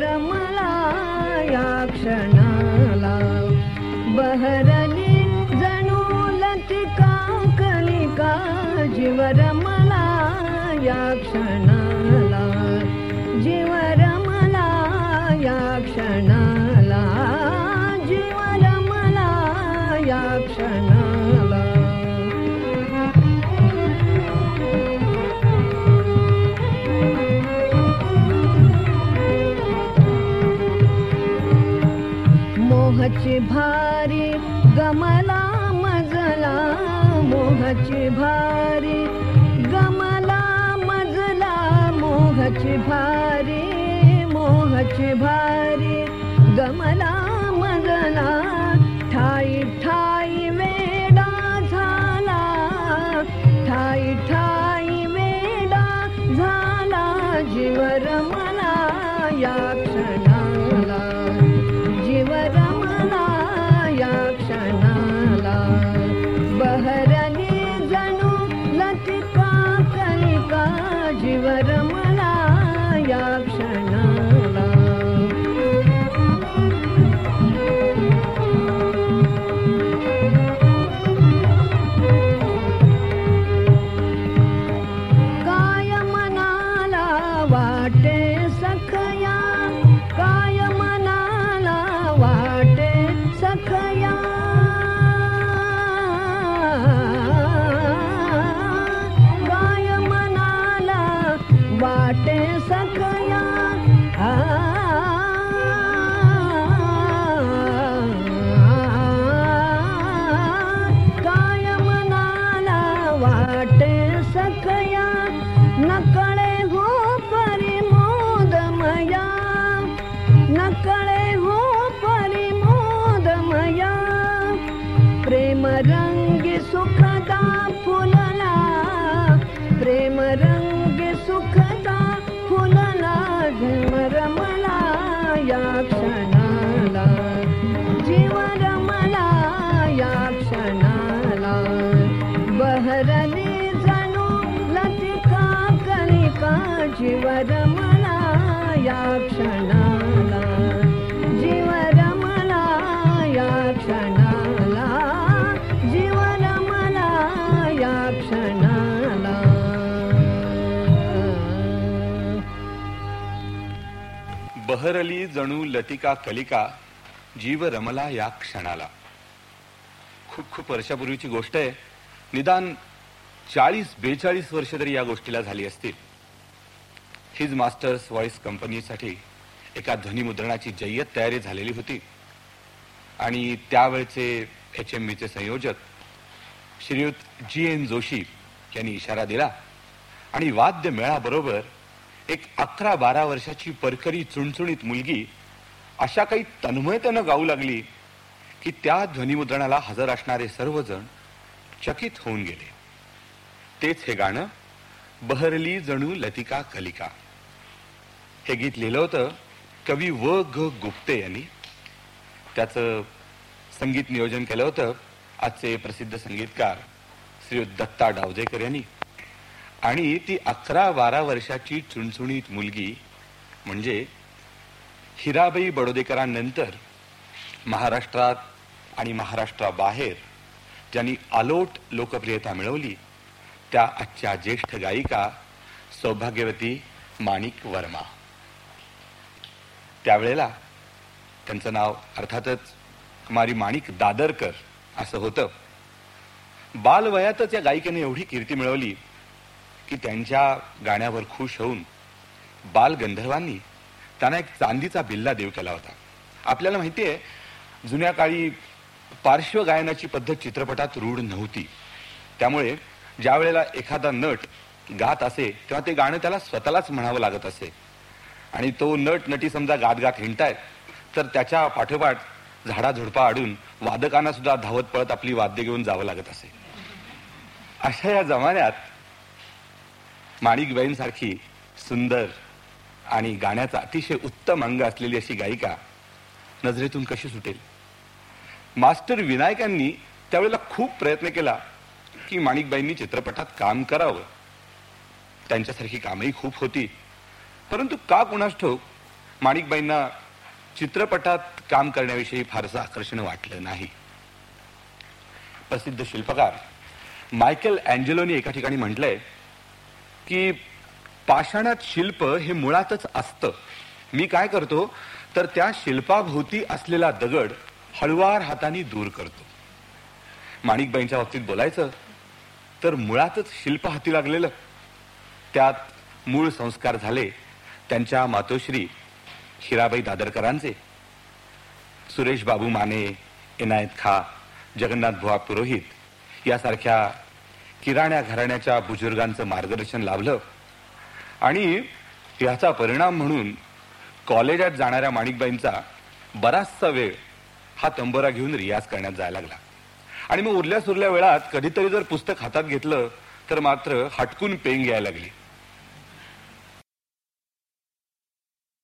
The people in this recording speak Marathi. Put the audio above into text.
रमला या क्षणाला. बहरली जणू लतिका कलिका जीव रमला या क्षणाला. जीव रमला या क्षणाला. जीव रमला या क्षणाला. मोहचे भारी गमला मजला मोहचे भारी गमला मजला मोहचे भारी मोहचे भारी गमला मजला. ठाई ठाई वेडा झाला ठाई ठाई वेडा झाला जीवर मला या क्षण बाटे सखया कायमट सखया नकले होरिमोदमया नके होरिमोद मया प्रेम रङ्ग बहरली जणू लतिका कलिका जीव रमला या क्षणाला. खूप खूप वर्षापूर्वीची गोष्ट आहे. निदान चाळीस बेचाळीस वर्ष तरी या गोष्टीला झाली असतील. हिज मास्टर्स व्हॉइस कंपनीसाठी एका ध्वनिमुद्रणाची जय्यत तयारी झालेली होती. आणि त्यावेळचे एच एम बीचे संयोजक श्रीयुत जी एन जोशी यांनी इशारा दिला. आणि वाद्य मेळाबरोबर एक अकरा बारा वर्षाची परकरी चुणचुणीत मुलगी अशा काही तन्मयतेनं गाऊ लागली की त्या ध्वनिमुद्रणाला हजर असणारे सर्वजण चकित होऊन गेले. तेच हे गाणं बहरली जणू लतिका कलिका. हे गीत लिहिलं होतं कवी व ग गुप्ते यांनी. त्याचं संगीत नियोजन केलं होतं आजचे प्रसिद्ध संगीतकार श्री दत्ता डावजेकर यांनी. आणि ती अकरा बारा वर्षाची चुणचुणीत मुलगी म्हणजे हिराबाई बडोदेकरांनंतर महाराष्ट्रात आणि महाराष्ट्राबाहेर ज्यांनी आलोट लोकप्रियता मिळवली त्या आजच्या ज्येष्ठ गायिका सौभाग्यवती माणिक वर्मा. त्यावेळेला त्यांचं नाव अर्थातच कुमारी माणिक दादरकर असं होतं. बालवयातच या गायिकेने एवढी कीर्ती मिळवली की त्यांच्या गाण्यावर खुश होऊन बाल गंधर्वांनी त्यांना एक चांदीचा बिल्ला देव केला होता. आपल्याला माहिती आहे जुन्या काळी पार्श्वगायनाची पद्धत चित्रपटात रूढ नव्हती. त्यामुळे ज्या वेळेला एखादा नट गात असे तेव्हा ते गाणं त्याला स्वतःलाच म्हणावं लागत असे. आणि तो नट नटी समजा गात गात हिंडतायत तर त्याच्या पाठोपाठ झाडाझुडपा आडून वादकांना सुद्धा धावत पळत आपली वाद्य घेऊन जावं लागत असे. अशा या जमान्यात माणिकबाईं सारखी सुंदर आणि गाण्याचा अतिशय उत्तम अंग असलेली अशी गायिका नजरेतून कशी सुटेल? मास्टर विनायकांनी त्यावेळेला खूप प्रयत्न केला की माणिकबाईंनी चित्रपटात काम करावं. त्यांच्यासारखी कामही खूप होती. परंतु का कुणास ठोक माणिकबाईंना चित्रपटात काम करण्याविषयी फारसं आकर्षण वाटलं नाही. प्रसिद्ध शिल्पकार मायकेल अँजेलोनी एका ठिकाणी म्हटलंय की पाषाणात शिल्प हे मुळातच असतं. मी काय करतो? तर त्या शिल्पाभोवती असलेला दगड हळुवार हाताने दूर करतो. माणिकबाईंच्या बाबतीत बोलायचं तर मुळातच शिल्प हाती लागलेलं. त्यात मूळ संस्कार झाले त्यांच्या मातोश्री हिराबाई दादरकरांचे. सुरेश बाबू माने इनायत खा जगन्नाथ बुवा पुरोहित यासारख्या किराण्या घराण्याच्या बुजुर्गांचं मार्गदर्शन लाभलं. आणि याचा परिणाम म्हणून कॉलेजात जाणाऱ्या माणिकबाईंचा बराचसा वेळ हा तंबोरा घेऊन रियाज करण्यात जायला लागला. आणि मग उरल्या सुरल्या वेळात कधीतरी जर पुस्तक हातात घेतलं तर मात्र हटकून पेंग यायला लागली.